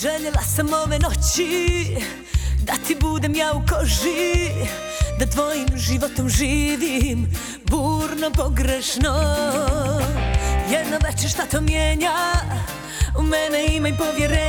موینیم یاؤںم شری دین پور پوگشن یا تم یہ نہیں پو گرے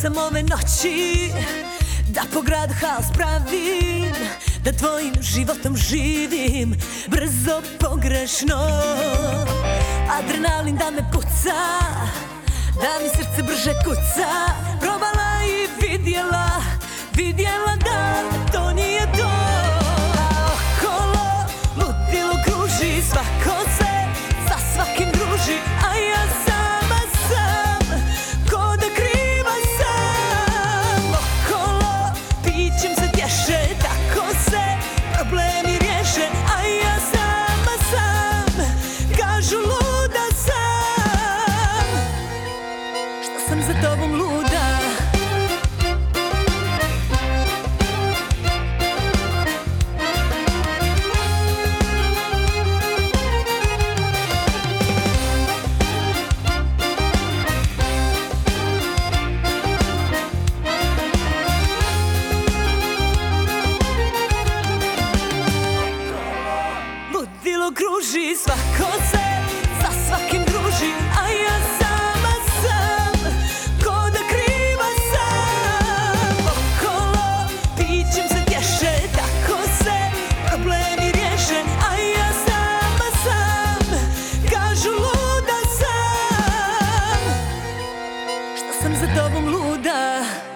شریش نام دام گساسا بھول لوگ مطلب روشری ساخت ستم ہودہ